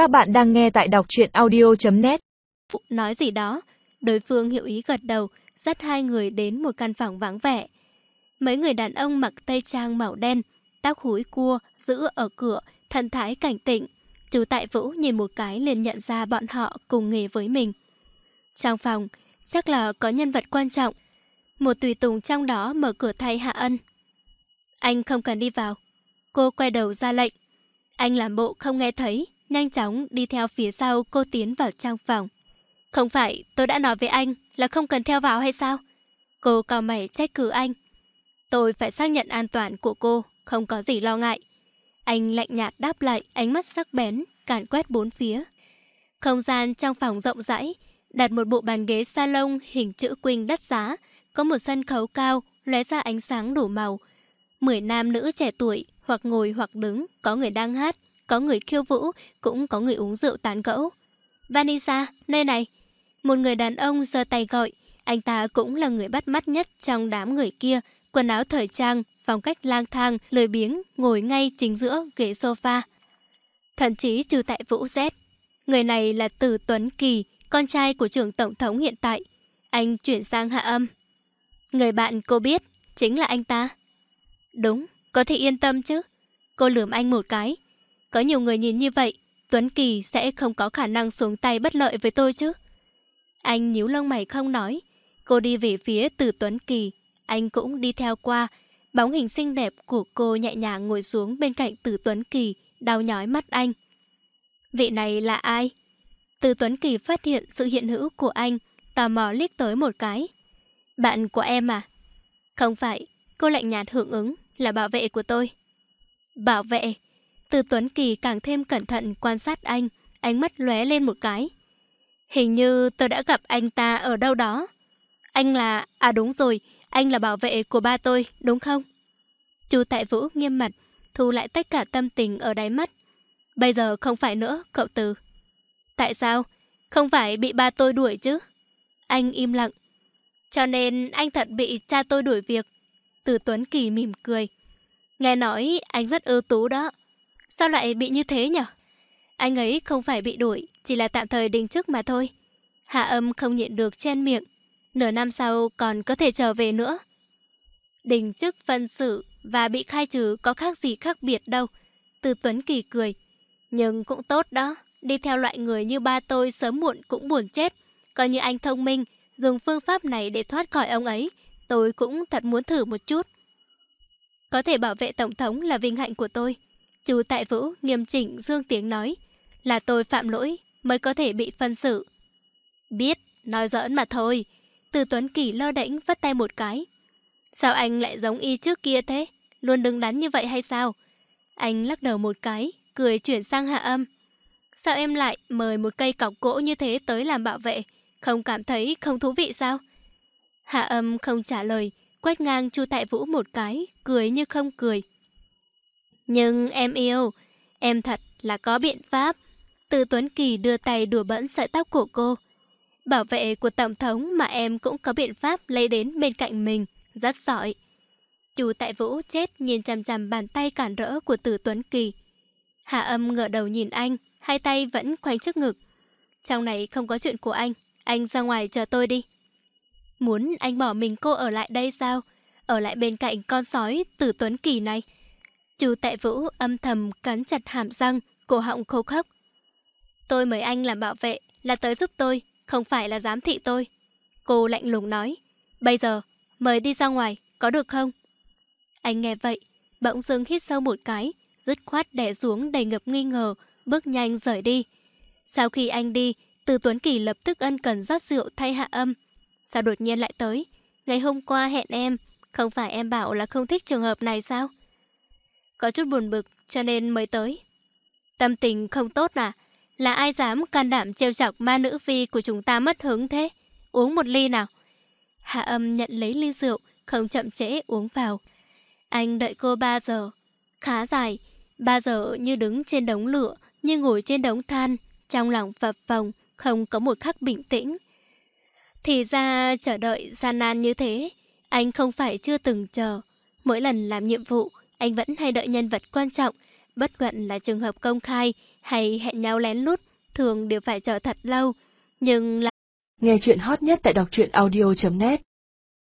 Các bạn đang nghe tại đọc truyện audio.net Nói gì đó, đối phương hiểu ý gật đầu, dắt hai người đến một căn phòng vắng vẻ. Mấy người đàn ông mặc tây trang màu đen, tóc húi cua, giữ ở cửa, thần thái cảnh tịnh. Chú Tại Vũ nhìn một cái liền nhận ra bọn họ cùng nghề với mình. Trong phòng, chắc là có nhân vật quan trọng. Một tùy tùng trong đó mở cửa thay Hạ Ân. Anh không cần đi vào. Cô quay đầu ra lệnh. Anh làm bộ không nghe thấy, nhanh chóng đi theo phía sau cô tiến vào trong phòng. Không phải tôi đã nói với anh là không cần theo vào hay sao? Cô cao mày trách cứ anh. Tôi phải xác nhận an toàn của cô, không có gì lo ngại. Anh lạnh nhạt đáp lại, ánh mắt sắc bén, càn quét bốn phía. Không gian trong phòng rộng rãi, đặt một bộ bàn ghế salon hình chữ quỳnh đắt giá, có một sân khấu cao, lóe ra ánh sáng đủ màu. Mười nam nữ trẻ tuổi, hoặc ngồi hoặc đứng, có người đang hát, có người khiêu vũ, cũng có người uống rượu tán gẫu. Vanessa, nơi này. Một người đàn ông giơ tay gọi, anh ta cũng là người bắt mắt nhất trong đám người kia, quần áo thời trang, phong cách lang thang, lười biếng, ngồi ngay chính giữa ghế sofa. Thậm chí trừ tại Vũ Z. Người này là Từ Tuấn Kỳ, con trai của trưởng tổng thống hiện tại. Anh chuyển sang hạ âm. Người bạn cô biết, chính là anh ta. Đúng, có thể yên tâm chứ. Cô lườm anh một cái. Có nhiều người nhìn như vậy, Tuấn Kỳ sẽ không có khả năng xuống tay bất lợi với tôi chứ. Anh nhíu lông mày không nói. Cô đi về phía từ Tuấn Kỳ. Anh cũng đi theo qua. Bóng hình xinh đẹp của cô nhẹ nhàng ngồi xuống bên cạnh từ Tuấn Kỳ, đau nhói mắt anh. Vị này là ai? Từ Tuấn Kỳ phát hiện sự hiện hữu của anh, tò mò liếc tới một cái. Bạn của em à? Không phải, cô lạnh nhạt hưởng ứng, là bảo vệ của tôi. Bảo vệ? Từ Tuấn Kỳ càng thêm cẩn thận quan sát anh, ánh mắt lóe lên một cái. Hình như tôi đã gặp anh ta ở đâu đó. Anh là... À đúng rồi, anh là bảo vệ của ba tôi, đúng không? Chu Tại Vũ nghiêm mặt, thu lại tất cả tâm tình ở đáy mắt. Bây giờ không phải nữa, cậu Từ. Tại sao? Không phải bị ba tôi đuổi chứ? Anh im lặng. Cho nên anh thật bị cha tôi đuổi việc. Từ Tuấn Kỳ mỉm cười. Nghe nói anh rất ưu tú đó. Sao lại bị như thế nhở? Anh ấy không phải bị đuổi, chỉ là tạm thời đình chức mà thôi. Hạ âm không nhịn được chen miệng. Nửa năm sau còn có thể trở về nữa. Đình chức phân sự và bị khai trừ có khác gì khác biệt đâu. Từ Tuấn Kỳ cười. Nhưng cũng tốt đó. Đi theo loại người như ba tôi sớm muộn cũng buồn chết. Coi như anh thông minh, dùng phương pháp này để thoát khỏi ông ấy. Tôi cũng thật muốn thử một chút. Có thể bảo vệ Tổng thống là vinh hạnh của tôi. Chú Tại Vũ nghiêm chỉnh dương tiếng nói. Là tôi phạm lỗi mới có thể bị phân xử. Biết, nói giỡn mà thôi. Từ Tuấn Kỳ lơ đễnh vắt tay một cái. Sao anh lại giống y trước kia thế? Luôn đứng đắn như vậy hay sao? Anh lắc đầu một cái, cười chuyển sang hạ âm. Sao em lại mời một cây cọc gỗ như thế tới làm bảo vệ? Không cảm thấy không thú vị sao? Hạ âm không trả lời, quét ngang Chu Tại Vũ một cái, cười như không cười. Nhưng em yêu, em thật là có biện pháp. Từ Tuấn Kỳ đưa tay đùa bỡn sợi tóc của cô. Bảo vệ của Tổng thống mà em cũng có biện pháp lấy đến bên cạnh mình, rất giỏi. chú Tại Vũ chết nhìn chằm chằm bàn tay cản rỡ của Từ Tuấn Kỳ. Hạ âm ngửa đầu nhìn anh, hai tay vẫn khoanh trước ngực. Trong này không có chuyện của anh, anh ra ngoài chờ tôi đi. Muốn anh bỏ mình cô ở lại đây sao? Ở lại bên cạnh con sói Tử Tuấn Kỳ này. Chú Tại Vũ âm thầm cắn chặt hàm răng, cổ họng khô khốc. Tôi mời anh làm bảo vệ, là tới giúp tôi, không phải là giám thị tôi. Cô lạnh lùng nói. Bây giờ, mời đi ra ngoài, có được không? Anh nghe vậy, bỗng dưng hít sâu một cái, dứt khoát đè xuống đầy ngập nghi ngờ, bước nhanh rời đi. Sau khi anh đi, Từ Tuấn Kỳ lập tức ân cần rót rượu thay hạ âm, Sao đột nhiên lại tới? Ngày hôm qua hẹn em, không phải em bảo là không thích trường hợp này sao? Có chút buồn bực, cho nên mới tới. Tâm tình không tốt à? Là ai dám can đảm trêu chọc ma nữ phi của chúng ta mất hứng thế? Uống một ly nào. Hạ âm nhận lấy ly rượu, không chậm trễ uống vào. Anh đợi cô 3 giờ. Khá dài, 3 giờ như đứng trên đống lửa, như ngồi trên đống than, trong lòng phập phồng, không có một khắc bình tĩnh. Thì ra chờ đợi gian nan như thế, anh không phải chưa từng chờ. Mỗi lần làm nhiệm vụ, anh vẫn hay đợi nhân vật quan trọng, Bất luận là trường hợp công khai hay hẹn nhau lén lút, thường đều phải chờ thật lâu. Nhưng là... Nghe chuyện hot nhất tại đọc truyện audio.net